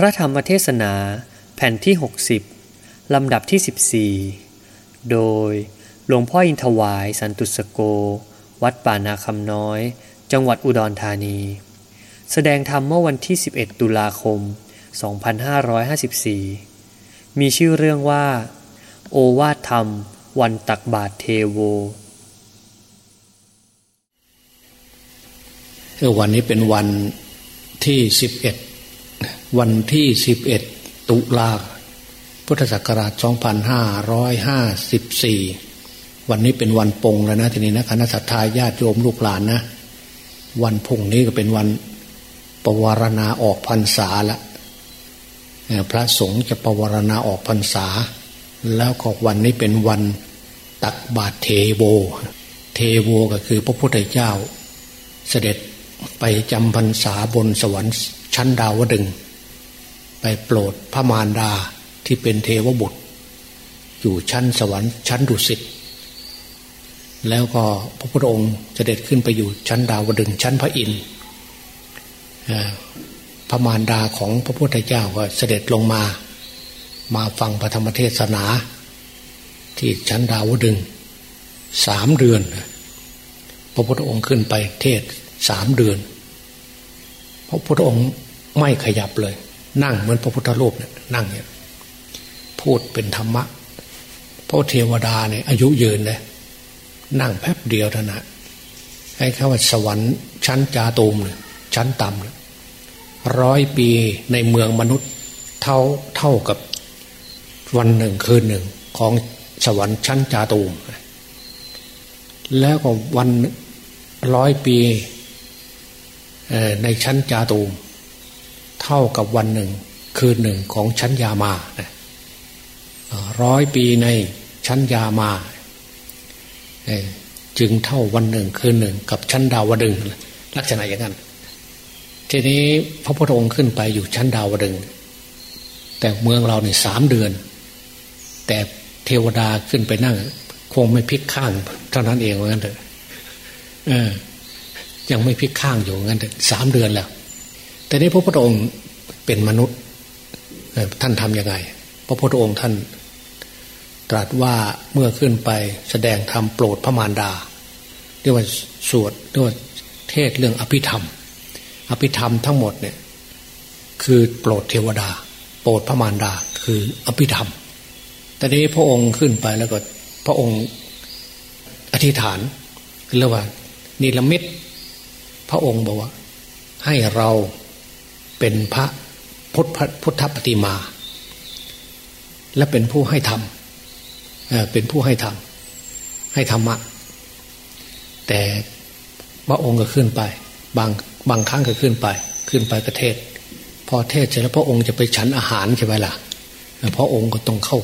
พระธรรมเทศนาแผ่นที่ 60 ลำดับที่ 14 โดยหลวงพ่ออินทวายสันตุสโก วัดป่านาคำน้อย จังหวัดอุดรธานี แสดงธรรมเมื่อวันที่ 11 ตุลาคม 2554 มีชื่อเรื่องว่า โอวาทธรรม วันตักบาทเทโววันนี้เป็นวันที่สิบเอ็ด วันที่สิบเอ็ดตุลาพุทธศักราชสองพันห้าร้อยห้าสิบสี่วันนี้เป็นวันปงแล้วนะทีนี้นะคณะสัตยาญาติโยมลูกหลานนะ วันพุ่งนี้ก็เป็นวันปวารณาออกพรรษาละพระสงฆ์จะปวารณาออกพรรษา แล้วก็วันนี้เป็นวันตักบาตรเทโว เทโวก็คือพระพุทธเจ้า เสด็จไปจำพรรษาบนสวรรค์ชั้นดาวดึง ไปโปรดพระมารดาที่เป็นเทวบุตร อยู่ชั้นสวรรค์ชั้นดุสิตแล้วก็พระพุทธองค์เสด็จขึ้นไปอยู่ชั้นดาวดึงชั้นพระอินทร์พระมารดาของพระพุทธเจ้าก็เสด็จลงมา มาฟังพระธรรมเทศนา ที่ชั้นดาวดึงสามเดือน พระพุทธองค์ขึ้นไปเทศสามเดือน พระพุทธองค์ไม่ขยับเลย นั่งเหมือนพระพุทธรูปเนี่ยนั่งเนี่ยพูดเป็นธรรมะพระเทวดาเนี่ยอายุยืนเลยนั่งแป๊บเดียวเท่านั้นให้คำว่าสวรรค์ชั้นจาตูมเลยชั้นต่ำร้อยปีในเมืองมนุษย์เท่าเท่ากับวันหนึ่งคืนหนึ่งของสวรรค์ชั้นจาตูม แล้วก็วันร้อยปีในชั้นจาตูม เท่ากับวันหนึ่ง คืนหนึ่งของชั้นยามาร้อยปีในชั้นยามาจึงเท่าวันหนึ่งคืนหนึ่ง กับชั้นดาวดึงลักษณะอย่างนั้นทีนี้พระพุทธองค์ขึ้นไปอยู่ชั้นดาวดึง แต่เมืองเราเนี่ยสามเดือน แต่เทวดาขึ้นไปนั่ง คงไม่พลิกข้าง เท่านั้นเองเหมือนกันเถอะยังไม่พลิกข้างอยู่งั้นสามเดือนแล้ว แต่นี้พระพุทธองค์เป็นมนุษย์ท่านทำยังไง พระพุทธองค์ท่าน ตรัสว่าเมื่อขึ้นไปแสดงธรรมโปรดพระมารดา เรียกว่าสวดเรียกว่าเทศเรื่องอภิธรรม อภิธรรมทั้งหมดเนี่ยคือโปรดเทวดา โปรดพระมารดาคืออภิธรรม แต่นี้พระองค์ขึ้นไปแล้วก็พระองค์อธิษฐานเรียกว่านิลมิตพระองค์บอกว่าให้เรา เป็นพระพุทธพุทธปฏิมา และเป็นผู้ให้ธรรมเป็นผู้ให้ธรรมให้ธรรมะ แต่พระองค์ก็ขึ้นไป บางบางครั้งก็ขึ้นไป ขึ้นไปประเทศ พอเทศเสร็จแล้วพระองค์จะไปฉันอาหารใช่ไหมล่ะพระองค์ก็ต้องเข้า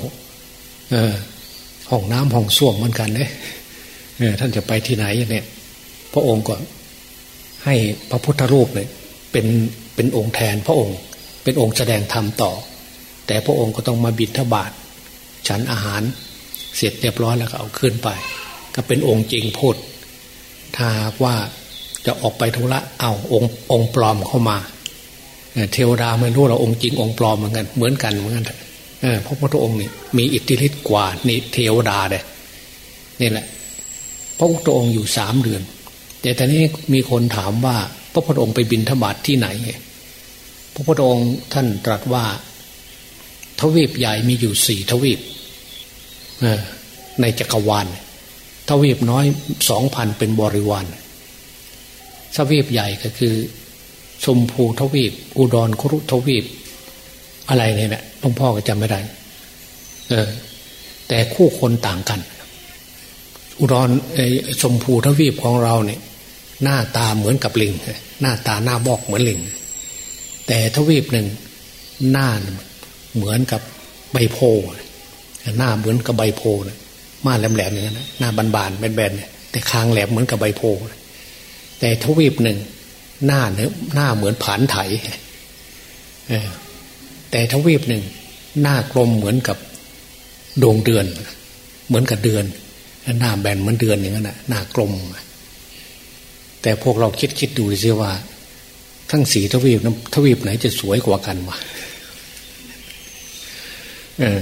ห้องน้ำห้องส้วมเหมือนกันเนี่ยท่านจะไปที่ไหนเนี่ย พระองค์ก็ให้พระพุทธรูปเนี่ยเป็น เป็นองค์แทนพระองค์ เป็นองค์แสดงธรรมต่อ แต่พระองค์ก็ต้องมาบิณฑบาตฉันอาหารเสร็จเรียบร้อยแล้วก็เอาขึ้นไป ก็เป็นองค์จริงพูดถ้าว่าจะออกไปธุระเอาองค์องค์ปลอมเข้ามาเทวดาไม่รู้เราองค์จริงองค์ปลอมเหมือนกันเหมือนกันเหมือนกันเพราะพระองค์นี่มีอิทธิฤทธิ์กว่านี่เทวดาเลยนี่แหละพระพุทธองค์อยู่สามเดือน แต่ตอนนี้มีคนถามว่า พระพุทธองค์ไปบินธบาตที่ไหน พระพุทธองค์ท่านตรัสว่า ทวีปใหญ่มีอยู่สี่ทวีปในจักรวาล ทวีปน้อยสองพันเป็นบริวาร ทวีปใหญ่ก็คือ ชมพูทวีป อุดรครุทวีป อะไรเนี่ยนะหลวงพ่อก็จำไม่ได้ เออ แต่คู่คนต่างกัน อุดรชมพูทวีปของเราเนี่ย หน้าตาเหมือนกับลิง หน้าตาหน้าบอกเหมือนลิง แต่ทวีปหนึ่งหน้าเหมือนกับใบโพหน้าเหมือนกับใบโพนะมาแหลมๆอย่างนั้นหน้าบานๆแบนๆแต่คางแหลมเหมือนกับใบโพแต่ทวีปหนึ่งหน้าเนื้อหน้าเหมือนผานไถแต่ทวีปหนึ่งหน้ากลมเหมือนกับดวงเดือน เหมือนกับเดือนหน้าแบนเหมือนเดือนอย่างนั้นหน้ากลม แต่พวกเราคิดคิดดูสิว่า ทั้งสีทวีปน้ทวีปไหนจะสวยกว่ากันวะเออ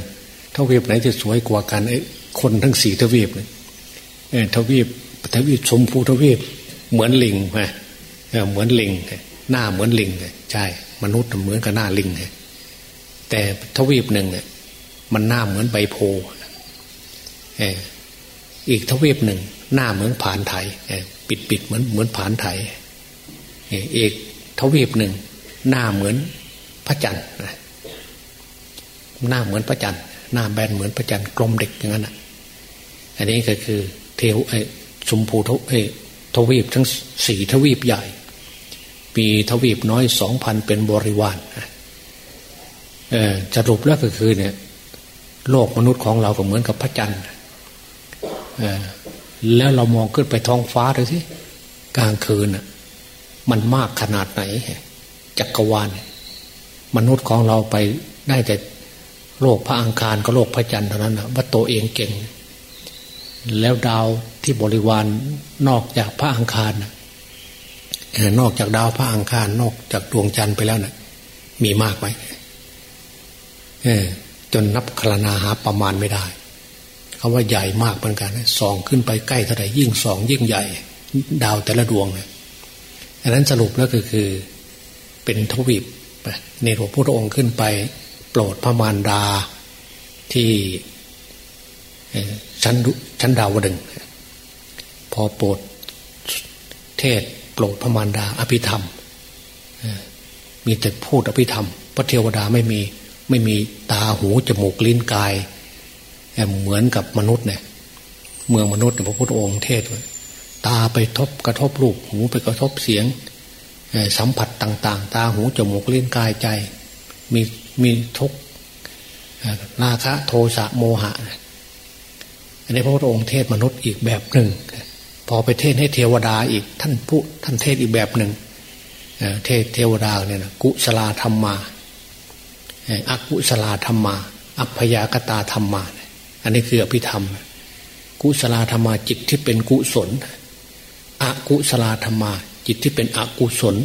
ทวีปไหนจะสวยกว่ากันไอ้คนทั้งสี่ทวีปเลยเออทวีปทวีปชมพูทวีป เหมือนลิงไงเหมือนลิงหน้าเหมือนลิงใช่ มนุษย์เหมือนกับหน้าลิงแต่ทวีปหนึ่งเนี่ยมันหน้าเหมือนใบโพอีกทวีปหนึ่ง หน้าเหมือนผานไทยปิดปิดเหมือนเหมือนผานไทยเอกทวีปหนึ่งหน้าเหมือนพระจันทร์หน้าเหมือนพระจันทร์หน้าแบนเหมือนพระจันทร์กลมเด็กอย่างนั้นอะอันนี้ก็คือเทวไอชมพูททวีปทั้งสี่ทวีปใหญ่มีทวีปน้อยสองพันเป็นบริวารสรุปแล้วก็คือเนี่ย โลกมนุษย์ของเราก็เหมือนกับพระจันทร์ แล้วเรามองขึ้นไปท้องฟ้าดูสิกลางคืนอะมันมากขนาดไหน จักรวาล มนุษย์ของเราไปได้แต่โลกพระอังคารก็โลกพระจันทร์เท่านั้นนะว่าตัวเองเก่ง แล้วดาวที่บริวารนอกจากพระอังคารนะนอกจากดาวพระอังคารนอกจากดวงจันทร์ไปแล้วนะ่ะ มีมากไหมจนนับคลนาหาประมาณไม่ได้ คำว่าใหญ่มากเหมือนกันส่องขึ้นไปใกล้เท่าไหร่ยิ่งส่องยิ่งใหญ่ ดาวแต่ละดวงเนี่ยอันนั้นสรุปแล้วก็คือเป็นทวีปในหลวงพุทธองค์ขึ้นไป โปรดพระมารดาที่ชั้นชั้นดาวดึงพอโปรดเทศโปรดพระมารดา อภิธรรมมีแต่พูดอภิธรรม พระเทวดาไม่มีไม่มีตาหูจมูกลิ้นกาย เหมือนกับมนุษย์เนี่ย เมืองมนุษย์พระพุทธองค์เทศตาไปทบกระทบรูปหูไปกระทบเสียงสัมผัสต่าง ๆ ตาหูจมูกลิ้นกายใจ มีมีทุกราคะโทสะโมหะอันนี้พระพุทธองค์เทศมนุษย์อีกแบบหนึ่ง พอไปเทศให้เทวดาอีกท่านผู้ท่านเทศอีกแบบหนึ่งเทศเทวดาเนี่ยนะกุศลธรรมมาอกุศลธรรมมา อัพยากตาธรรมมา อันนี้คืออภิธรรม กุศลธรรมาจิตที่เป็นกุศลอกุศลธรรมา จิตที่เป็นอกุศล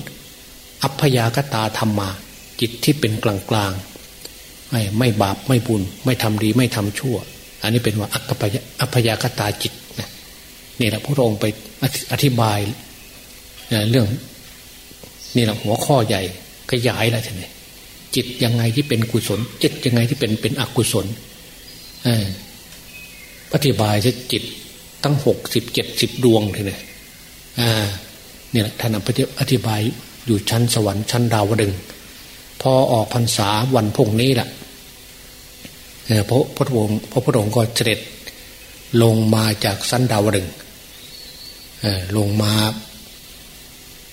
อัพยากตาธรรมา จิตที่เป็นกลางกลางไม่ไม่บาปไม่บุญ ไม่ทำดีไม่ทำชั่ว อันนี้เป็นว่าอัพยากตาจิตนี่แหละพระองค์ไปอธิบายเรื่องนี่แหละหัวข้อใหญ่ขยายแล้วใช่ไหมจิตยังไงที่เป็นกุศล จิตยังไงที่เป็นเป็นอกุศล อธิบายจะจิตตั้งหกสิบเจ็ดสิบดวงเลยเนี่ยเนี่แหละท่านอธิบายอยู่ชั้นสวรรค์ชั้นดาวดึงพอออกพรรษาวันพุ่งนี้แหละพระพุทธองค์พระพุทธองค์ก็เสด็จลงมาจากสันดาวดึงลงมา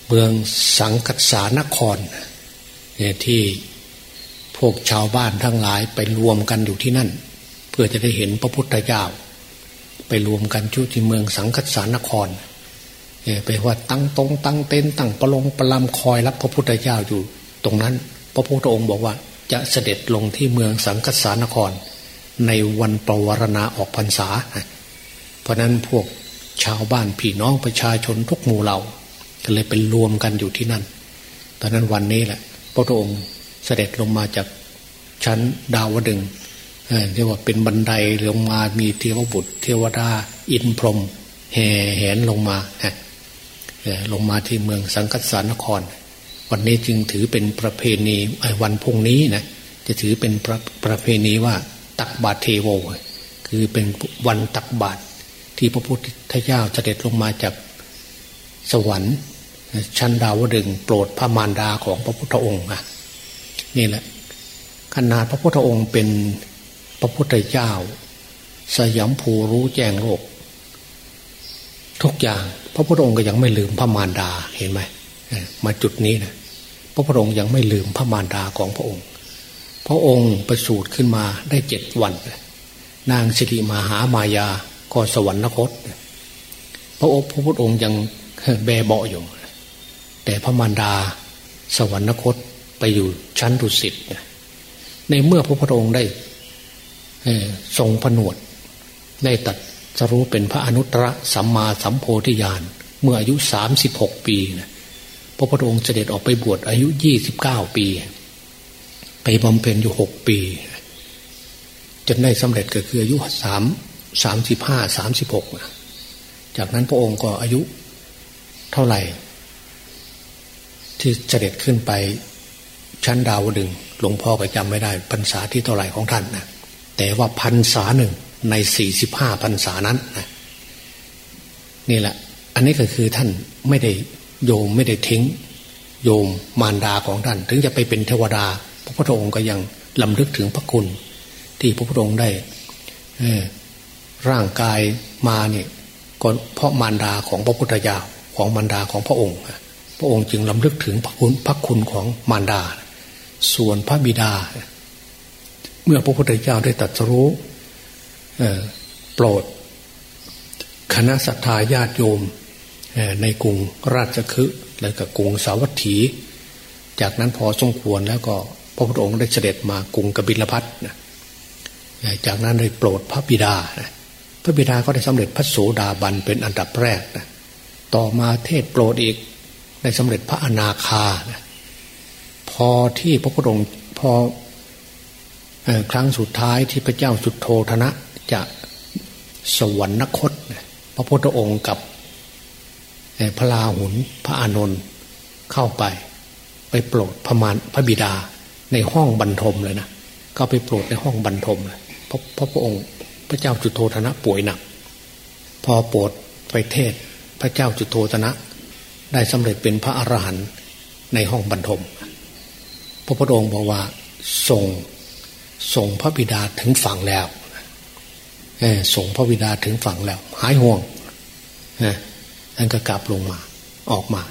เมืองสังกัสานครที่พวกชาวบ้านทั้งหลายไปรวมกันอยู่ที่นั่น เพื่อจะได้เห็นพระพุทธเจ้า ไปรวมกันชุที่เมืองสังกัสานครไปว่าตั้งตรงตั้งเต็นตั้งประลงประลำคอยรับพระพุทธเจ้าอยู่ ตรงนั้น พระพุทธองค์บอกว่าจะเสด็จลงที่เมืองสังกัสานคร ในวันปวารณาออกพรรษา เพราะนั้นพวกชาวบ้านพี่น้องประชาชนทุกหมู่เหล่าก็เลยเป็นรวมกันอยู่ที่นั่น ตอนนั้นวันนี้แหละ พระองค์เสด็จลงมาจากชั้นดาวดึง เรียกว่าเป็นบันไดลงมามีเทวบุตร เทวดาอินพรมแห่แหนลงมาลงมาที่เมืองสังกัสานคร วันนี้จึงถือเป็นประเพณีวันพุ่งนี้นะจะถือเป็นประประเพณีว่าตักบาตรเทโว คือเป็นวันตักบาตรที่พระพุทธเจ้าเสด็จลงมาจากสวรรค์ชั้นดาวดึงโปรดพระมารดาของพระพุทธองค์อะนี่แหละขนาดพระพุทธองค์เป็น พระพุทธเจ้า สยามภูรู้แจ้งโลก ทุกอย่าง พระพุทธองค์ก็ยังไม่ลืมพระมารดาเห็นไหมมาจุดนี้นะพระพุทธองค์ยังไม่ลืมพระมารดาของพระองค์ พระองค์ประสูติขึ้นมาได้เจ็ดวัน นางสิริมาหามายาก็สวรรคต พระองค์พระพุทธองค์ยังแบเบาอยู่ แต่พระมารดาสวรรคตไปอยู่ชั้นดุสิตในเมื่อพระพุทธองค์ได้ ทรงผนวดได้ตัดสรู้เป็นพระอนุตตรสัมมาสัมโพธิญาณเมื่ออายุสามสิบหกปีนะพระพุทธองค์เสด็จออกไปบวชอายุยี่สิบเก้าปี ไปบำเพ็ญอยู่หกปี จนได้สำเร็จก็คืออายุสามสามสิบห้าสามสิบหกจากนั้นพระองค์ก็อายุเท่าไหร่ ที่เสด็จขึ้นไปชั้นดาวดึงหลวงพ่อก็จำไม่ได้พรรษาที่เท่าไหร่ของท่านนะ แต่ว่าพรรษาหนึ่งในสี่สิบห้าพรรษานั้นนะนี่แหละ อันนี้ก็คือท่านไม่ได้โยมไม่ได้ทิ้ง โยมมารดาของท่าน ถึงจะไปเป็นเทวดา พระพุทธองค์ก็ยังลำลึกถึงพระคุณ ที่พระพุทธองค์ได้ร่างกายมาเนี่ยก็เพราะมารดาของพระพุทธเจ้าของมารดาของพระองค์ พระองค์จึงลำลึกถึงพระคุณพระคุณของมารดา ส่วนพระบิดา เมื่อพระพุทธเจ้าได้ตรัสรู้โปรด คณะสัตยาญาติโยมในกรุงราชคฤห์และกับกรุงสาวัตถี จากนั้นพอสมควรแล้วก็พระพุทธองค์ได้เสด็จมากรุงกบิลพัทนะจากนั้นได้โปรดพระบิดานะพระบิดาก็ได้สำเร็จพระโสดาบันเป็นอันดับแรกนะต่อมาเทศโปรดอีกได้สำเร็จพระอนาคานะพอที่พระพุทธองค์พอ ครั้งสุดท้ายที่พระเจ้าสุดโทธนะ จะสวรรคต พระพุทธองค์กับพระลาหุนพระอานนท์เข้าไป ไปโปรดพระมารพระบิดาในห้องบรรทมเลยนะก็ไปโปรดในห้องบรรทมเลยเพราะพระองค์ พระเจ้าจุโธธนะป่วยหนัก พอโปรดไปเทศพระเจ้าจุโธธนะ ได้สำเร็จเป็นพระอรหันต์ในห้องบรรทม พระพุทธองค์บอกว่าส่ง ส่งพระบิดาถึงฝั่งแล้วส่งพระบิดาถึงฝั่งแล้ว หายห่วงท่านก็กลับลงมาออกมา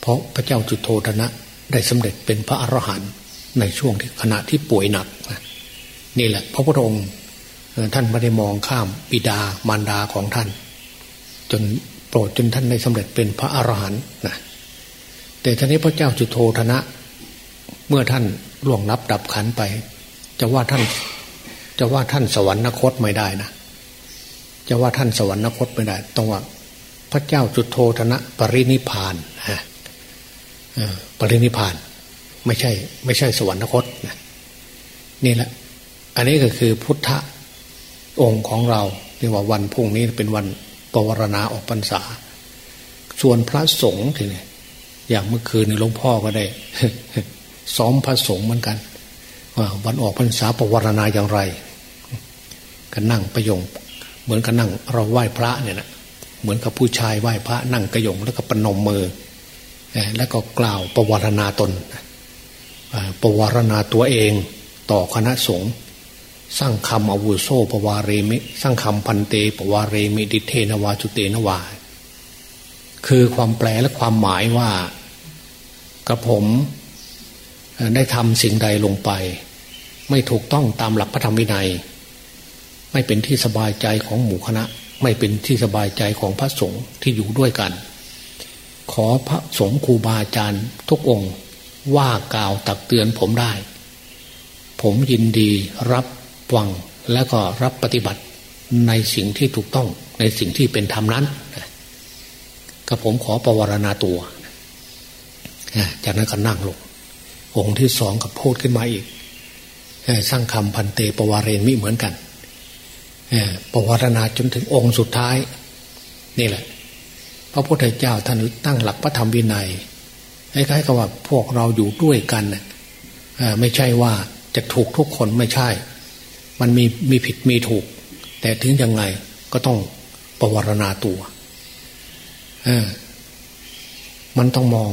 เพราะพระเจ้าจุโธธนะได้สำเร็จเป็นพระอรหันต์ในช่วงที่ขณะที่ป่วยหนักนี่แหละ พระพุทธองค์ท่านไม่ได้มองข้ามบิดามารดาของท่าน จนโปรดจนท่านได้สำเร็จเป็นพระอรหันต์นะแต่ท่านนี้พระเจ้าจุโธธนะ เมื่อท่านล่วงลับดับขันไป จะว่าท่าน จะว่าท่านสวรรคตไม่ได้นะจะว่าท่านสวรรคตไม่ได้ต้องว่า พระเจ้าจุดโธธนะปรินิพานฮะปรินิพาน ไม่ใช่ ไม่ใช่สวรรคตนะนี่แหละ อันนี้ก็คือพุทธองค์ของเราเรียกว่าวันพุ่งนี้เป็นวันปวารณาออกพรรษา ส่วนพระสงฆ์ทีนี้อย่างเมื่อคืนหลวงพ่อก็ได้ ซ้อมพระสงฆ์เหมือนกัน วันออกพรรษาประวรณาอย่างไรก็นั่งประยงเหมือนกับนั่งเราไหว้พระเนี่ยนะเหมือนกับผู้ชายไหว้พระนั่งกระยงแล้วก็ปนมมือแล้วก็กล่าวประวรณาตนประวารณาตัวเองต่อคณะสงฆ์สร้างคำอวุโสปวารเรมิสร้างคำพันเตปวารเรมิดิเทนวาจุเตนวา คือความแปลและความหมายว่ากระผมได้ทำสิ่งใดลงไป ไม่ถูกต้องตามหลักพระธรรมวินัย ไม่เป็นที่สบายใจของหมู่คณะ ไม่เป็นที่สบายใจของพระสงฆ์ที่อยู่ด้วยกัน ขอพระสงฆ์ครูบาอาจารย์ทุกองค์ว่ากล่าวตักเตือนผมได้ ผมยินดีรับฟังแล้วก็รับปฏิบัติในสิ่งที่ถูกต้องในสิ่งที่เป็นธรรมนั้นก็ผมขอประวรณาตัว จากนั้นก็นั่งลงองค์ที่สองกับพูดขึ้นมาอีก สร้างคำพันเตปวารเรนมิเหมือนกันประวรณาจนถึงองค์สุดท้าย นี่แหละ พระพุทธเจ้าท่านตั้งหลักพระธรรมวินัยคล้ายๆกับว่าพวกเราอยู่ด้วยกันไม่ใช่ว่าจะถูกทุกคนไม่ใช่ มันมีมีผิดมีถูก แต่ถึงยังไงก็ต้องประวรณาตัวมันต้องมอง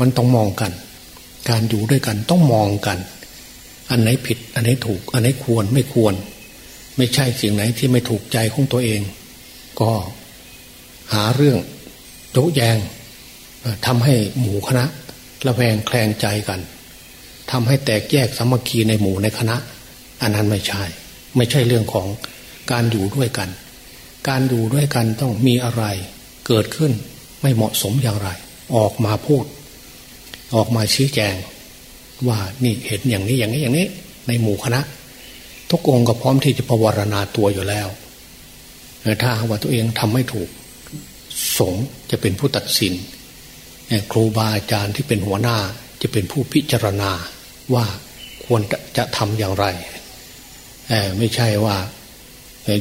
มันต้องมองกัน การอยู่ด้วยกันต้องมองกัน อันไหนผิด อันไหนถูก อันไหนควรไม่ควร ไม่ใช่สิ่งไหนที่ไม่ถูกใจของตัวเอง ก็หาเรื่องโต้แยงทำให้หมู่คณะระแวงแคลงใจกันทำให้แตกแยกสามัคคีในหมู่ในคณะ อันนั้นไม่ใช่ ไม่ใช่เรื่องของการอยู่ด้วยกัน การอยู่ด้วยกันต้องมีอะไรเกิดขึ้นไม่เหมาะสมอย่างไร ออกมาพูด ออกมาชี้แจง ว่านี่เห็นอย่างนี้อย่างนี้อย่างนี้ ในหมู่คณะ ทุกองค์ก็พร้อมที่จะประวรณาตัวอยู่แล้วถ้าว่าตัวเองทำไม่ถูก สงจะเป็นผู้ตัดสินครูบาอาจารย์ที่เป็นหัวหน้าจะเป็นผู้พิจารณาว่าควรจะทำอย่างไรไม่ใช่ว่า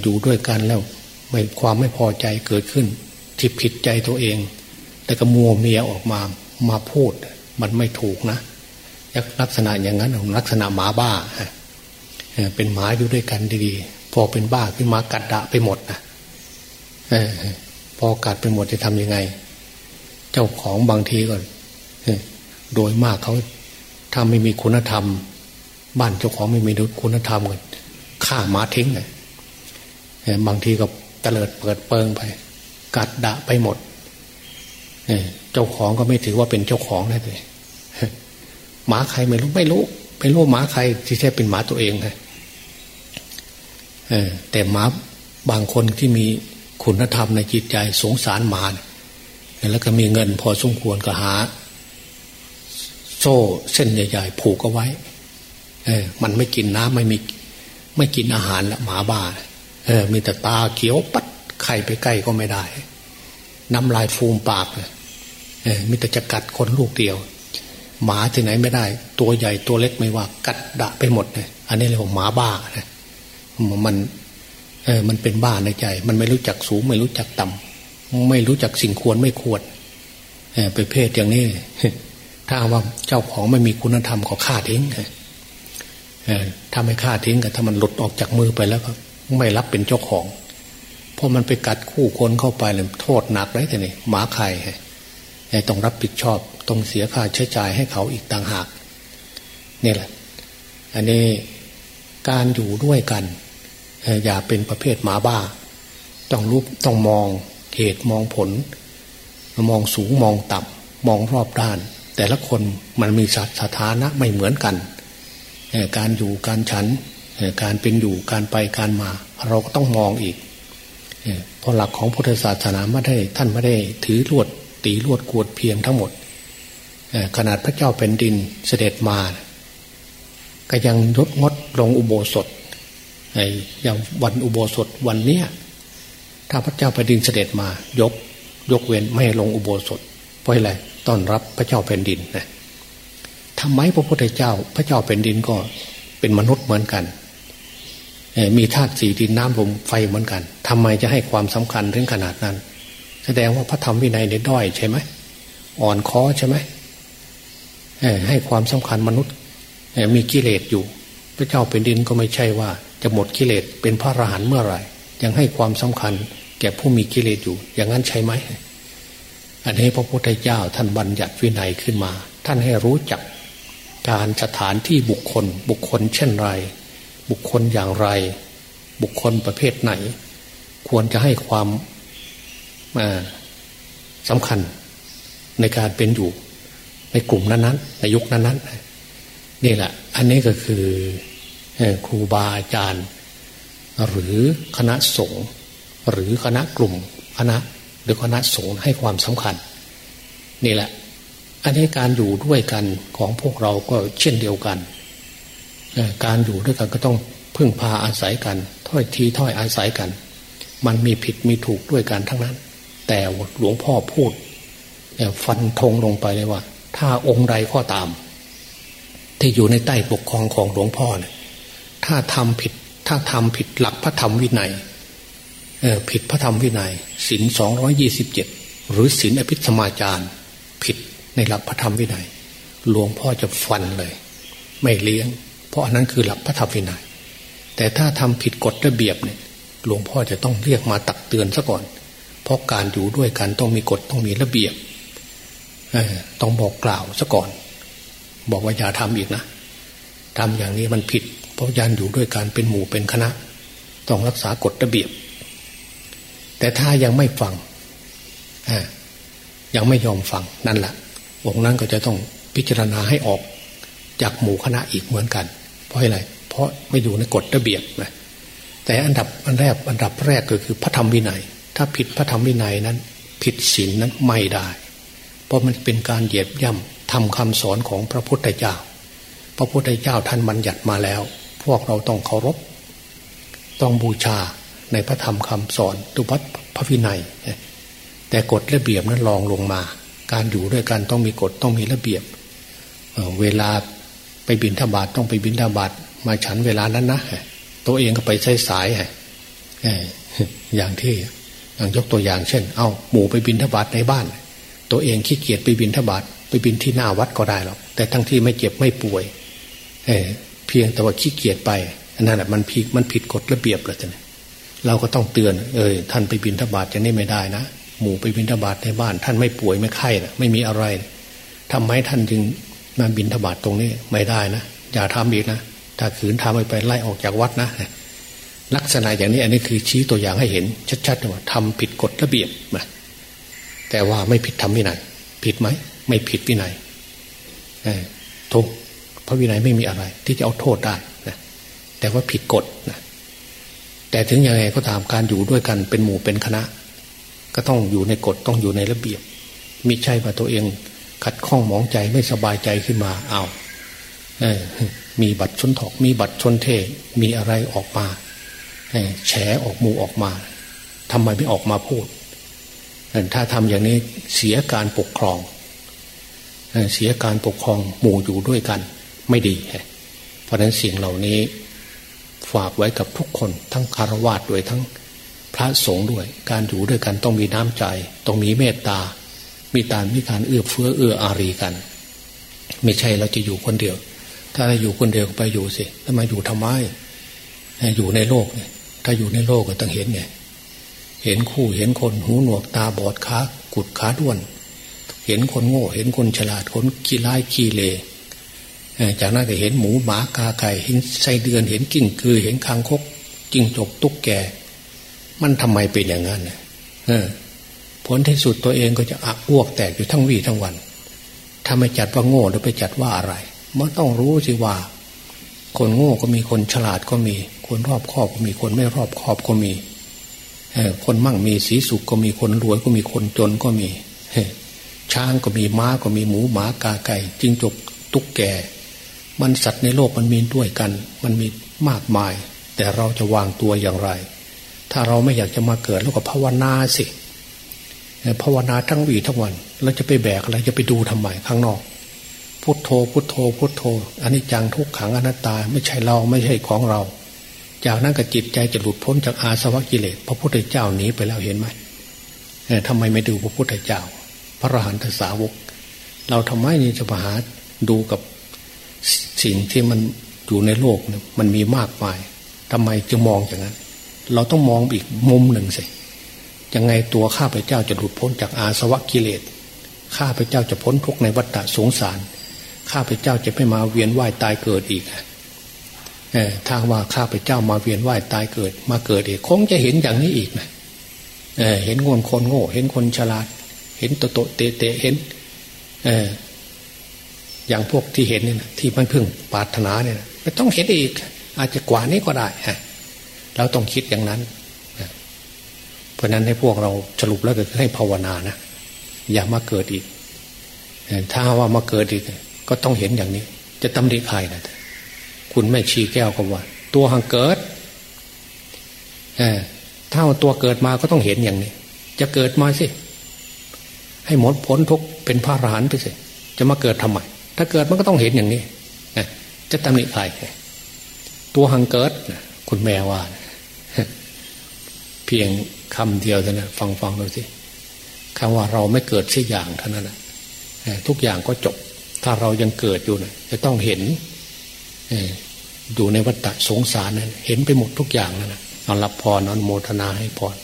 อยู่ด้วยกันแล้วไม่ความไม่พอใจเกิดขึ้น ที่ผิดใจตัวเอง แต่ก็มัวเมียออกมามาพูด มันไม่ถูกนะ ลักษณะอย่างนั้นลักษณะหมาบ้าเป็นหมาอยู่ด้วยกันดีๆพอเป็นบ้าขึ้นมากัดดะไปหมดนะพอกัดไปหมดจะทำยังไง เจ้าของบางทีก็โดยมากเขาถ้าไม่มีคุณธรรม บ้านเจ้าของไม่มีคุณธรรมก็ฆ่าหมาทิ้งเลยบางทีก็เตลิดเปิดเปิงไป กัดดะไปหมดเจ้าของก็ไม่ถือว่าเป็นเจ้าของได้เลย หมาใครไม่รู้ไม่รู้ไม่รู้หมาใคร ที่แท้เป็นหมาตัวเองนะแต่หมาบางคนที่มีคุณธรรมในจิตใจสงสารหมาแล้วก็มีเงินพอสมควรก็หา โซ่เส้นใหญ่ ๆ ผูกเอาไว้ เออ มันไม่กินน้ำไม่มีไม่กินอาหารละหมาบ้า เออ มีแต่ตาเขียวปัดไข่ไปใกล้ก็ไม่ได้ น้ำลายฟูมปากเออมีแต่จะกัดคนลูกเดียว หมาที่ไหนไม่ได้ ตัวใหญ่ตัวเล็กไม่ว่า กัดดะไปหมดเลยอันนี้เรียกว่าหมาบ้านะมันเออมันเป็นบ้าในใจ มันไม่รู้จักสูง ไม่รู้จักต่ำไม่รู้จักสิ่งควรไม่ควรเออไปเพศอย่างนี้ถ้าว่าเจ้าของไม่มีคุณธรรมขอฆ่าทิ้งเออถ้าไม่ฆ่าทิ้งกันถ้ามันหลุดออกจากมือไปแล้วก็ ไม่รับเป็นเจ้าของเพราะมันไปกัดคู่คนเข้าไปเลยโทษหนักเลยแต่นี่หมาใคร ต้องรับผิดชอบต้องเสียค่าใช้จ่ายให้เขาอีกต่างหากนี่แหละ อันนี้การอยู่ด้วยกัน อย่าเป็นประเภทหมาบ้า ต้องรู้ต้องมองเหตุมองผล มองสูงมองต่ำมองรอบด้าน แต่ละคนมันมีสถานะไม่เหมือนกัน การอยู่การฉัน การเป็นอยู่การไปการมา เราก็ต้องมองอีกเพราะหลักของพุทธศาสนาไม่ได้ท่านไม่ได้ถือลวด ตีลวดกวดเพียงทั้งหมดขนาดพระเจ้าเป็นดินเสด็จมา ก็ยังยดงดลงอุโบสถอย่างวันอุโบสถวันเนี้ยถ้าพระเจ้าแผ่นดินเสด็จมายกยกเว้นไม่ลงอุโบสถเพราะอะไรต้อนรับพระเจ้าแผ่นดินนะทำไมพระพุทธเจ้า พระเจ้าแผ่นดินก็เป็นมนุษย์เหมือนกันมีธาตุสีดินน้ำลมไฟเหมือนกันทำไมจะให้ความสำคัญถึงขนาดนั้น แสดงว่าพระธรรมวินัยในด้อยใช่ไหมอ่อนคอใช่ไหมให้ความสำคัญมนุษย์มีกิเลสอยู่ พระเจ้าแผ่นดินก็ไม่ใช่ว่า จะหมดกิเลสเป็นพระอรหันต์เมื่อไหร่ ยังให้ความสำคัญ แก่ผู้มีกิเลสอยู่ อย่างนั้นใช่ไหมอันนี้พระพุทธเจ้าท่านบัญญัติวินัยขึ้นมา ท่านให้รู้จักการสถานที่บุคคล บุคคลเช่นไร บุคคลอย่างไร บุคคลประเภทไหน ควรจะให้ความ สำคัญในการเป็นอยู่ในกลุ่มนั้นๆ ในยุคนั้นๆนี่แหละ อันนี้ก็คือครูบาอาจารย์ หรือคณะสงฆ์หรือคณะกลุ่มคณะหรือคณะสงฆ์ให้ความสำคัญ นี่แหละ อันนี้การอยู่ด้วยกันของพวกเราก็เช่นเดียวกัน การอยู่ด้วยกันก็ต้องพึ่งพาอาศัยกัน ถ้อยทีถ้อยอาศัยกัน มันมีผิดมีถูกด้วยกันทั้งนั้น แต่หลวงพ่อพูดฟันธงลงไปเลยว่า ถ้าองค์ใดก็ตาม ที่อยู่ในใต้ปกครองของหลวงพ่อเนี่ยถ้าทำผิด ถ้าทำผิดหลักพระธรรมวินัยผิดพระธรรมวินัยศินสองร้อยี่สิบเจ็ดหรือศินอภิธมาจารย์ผิดในหลักพระธรรมวินัย หลวงพ่อจะฟันเลย ไม่เลี้ยง เพราะอันนั้นคือหลักพระธรรมวินัย แต่ถ้าทำผิดกฎระเบียบเนี่ยหลวงพ่อจะต้องเรียกมาตักเตือนซะก่อน เพราะการอยู่ด้วยกันต้องมีกฎต้องมีระเบียบต้องบอกกล่าวซะก่อน บอกว่าอย่าทำอีกนะทำอย่างนี้มันผิด เพราะยันอยู่ด้วยการเป็นหมู่เป็นคณะ ต้องรักษากฎระเบียบ แต่ถ้ายังไม่ฟังยังไม่ยอมฟังนั่นแหละองค์นั้นก็จะต้องพิจารณาให้ออกจากหมู่คณะอีกเหมือนกัน เพราะอะไร เพราะไม่อยู่ในกฎระเบียบนะแต่อันดับอันแรกอันดับแรกก็คือพระธรรมวินัย ถ้าผิดพระธรรมวินัยนั้น ผิดศีลนั้นไม่ได้ เพราะมันเป็นการเหยียบย่ำทำคำสอนของพระพุทธเจ้า พระพุทธเจ้าท่านบัญญัติมาแล้ว พวกเราต้องเคารพ ต้องบูชาในพระธรรมคำสอนตุวัดพระวินัย แต่กฎระเบียบนั้นลองลงมา การอยู่ด้วยกันต้องมีกฎต้องมีระเบียบเวลาไปบินทบาทต้องไปบินทบาทมาฉันเวลานั้นนะตัวเองก็ไปใช้สายอย่างที่ อย่างยกตัวอย่างเช่น เอาหมูไปบินทบาทในบ้าน ตัวเองขี้เกียจไปบินทบาทไปบินที่หน้าวัดก็ได้หรอกแต่ทั้งที่ไม่เจ็บไม่ป่วยเเพียงแต่ว่าขี้เกียจไปนั่นแหละมันผิดมันผิดกฎระเบียบเลยจ้ะเราก็ต้องเตือน เออท่านไปบินทบาทจะนี่ไม่ได้นะหมูไปบินทบาทในบ้าน ท่านไม่ป่วยไม่ไข้นะไม่มีอะไรทำไมท่านจึงมาบินทบาทตรงนี้ไม่ได้นะอย่าทำอีกนะถ้าขืนทำไปไปไล่ออกจากวัดนะ ลักษณะอย่างนี้อันนี้คือชี้ตัวอย่างให้เห็น ชัดๆว่าทำผิดกฎระเบียบนะแต่ว่าไม่ผิดทำวินัยผิดไหมไม่ผิดวินัยทุกพระวินัยไม่มีอะไร ที่จะเอาโทษได้นะแต่ว่าผิดกฎนะแต่ถึงยังไงก็ตามการอยู่ด้วยกันเป็นหมู่เป็นคณะ ก็ต้องอยู่ในกฎต้องอยู่ในระเบียบมิใช่ว่าตัวเองขัดข้องหมองใจไม่สบายใจขึ้นมาเอาเออมีบัตรชนถกมีบัตรชนเทมีอะไรออกมา แฉออกมูออกมาทำไมไม่ออกมาพูด ถ้าทำอย่างนี้เสียการปกครอง เสียการปกครองหมู่อยู่ด้วยกัน ไม่ดี เพราะนั้นสิ่งเหล่านี้ฝากไว้กับทุกคนทั้งคารวะด้วยทั้งพระสงฆ์ด้วย การอยู่ด้วยกันต้องมีน้ำใจ ต้องมีเมตตา มีตารมีการเอื้อเฟื้อเอื้ออารีกัน ไม่ใช่เราจะอยู่คนเดียว ถ้าเราอยู่คนเดียวไปอยู่สิแล้วมาอยู่ทำไม อยู่ในโลกเนี่ย ถ้าอยู่ในโลกก็ต้องเห็นไงเห็นคู่เห็นคนหูหนวกตาบอดขากุดขาด้วน เห็นคนโง่ เห็นคนฉลาดคนขี้ร้ายขี้เลจากนั้นก็เห็นหมูหมากาไก่เห็นไส้เดือนเห็นกิ้งคือ เห็นคางคกจิ้งจกตุ๊กแก มันทำไมเป็นอย่างนั้นเออผลที่สุดตัวเองก็จะอักอ้วกแตกอยู่ทั้งวี่ทั้งวัน ถ้าไม่จัดว่าโง่แล้วไปจัดว่าอะไรมันต้องรู้สิว่า คนโง่ก็มีคนฉลาดก็มี คนรอบคอบก็มีคนไม่รอบคอบก็มีคนมั่งมีสีสุขก็มีคนรวยก็มีคนจนก็มีช้างก็มีม้าก็มีหมูหมากาไก่จิงจกตุ๊กแกมันสัตว์ในโลกมันมีด้วยกัน มันมีมากมาย แต่เราจะวางตัวอย่างไร ถ้าเราไม่อยากจะมาเกิดแล้วก็ภาวนาสิภาวนาทั้งวีทั้งวันเราจะไปแบกอะไรจะไปดูทำไมข้างนอก พุทโธพุทโธพุทโธอันนี้จังทุกขังอนัตตาไม่ใช่เราไม่ใช่ของเรา จากนั้นก็จิตใจจะหลุดพ้นจากอาสวะกิเลสพระพุทธเจ้าหนีไปแล้วเห็นไหมทำไมไม่ดูพระพุทธเจ้า พระอรหันตสาวก เราทำไมนี่จะมาหาดูกับสิ่งที่มันอยู่ในโลกมันมีมากมายทำไมจึงมองอย่างนั้น เราต้องมองอีกมุมหนึ่งสิยังไงตัวข้าพเจ้าจะหลุดพ้นจากอาสวะกิเลสข้าพเจ้าจะพ้นทุกในวัฏฏะสงสาร ข้าพเจ้าจะไม่มาเวียนว่ายตายเกิดอีกถ้าว่าข้าพเจ้ามาเวียนว่ายตายเกิด มาเกิดอีกคงจะเห็นอย่างนี้อีกนะเเห็นคนคนโง่ เห็นคนฉลาด เห็นโตโตเตเตเห็นอย่างพวกที่เห็นเนี่ยที่มันพึ่งปาถนาเนี่ยไม่ต้องเห็นอีก อาจจะกว่านี้ก็ได้ฮะเราต้องคิดอย่างนั้นเพราะนั้นให้พวกเราสรุปแล้วก็ให้ภาวนานะอย่ามาเกิดอีกถ้าว่ามาเกิดอีก ก็ต้องเห็นอย่างนี้ จะตำหนิใครนะคุณแม่ชีแก้วก็ว่า ตัวหังเกิดถ้าตัวเกิดมาก็ต้องเห็นอย่างนี้ จะเกิดมาสิ ให้หมดพ้นทุกเป็นพระอรหันต์ไปสิจะมาเกิดทำไม ถ้าเกิดมันก็ต้องเห็นอย่างนี้จะตำหนิใครตัวหังเกิดคุณแม่ว่า เพียงคำเดียวเท่านั้นฟังฟังดูสิคำว่าเราไม่เกิดสักอย่างเท่านั้นทุกอย่างก็จบ ถ้าเรายังเกิดอยู่นะจะต้องเห็นอยู่ในวัฏสงสารนั้นเห็นไปหมดทุกอย่างแล้วนะเอารับพรนอนโมทนาให้พร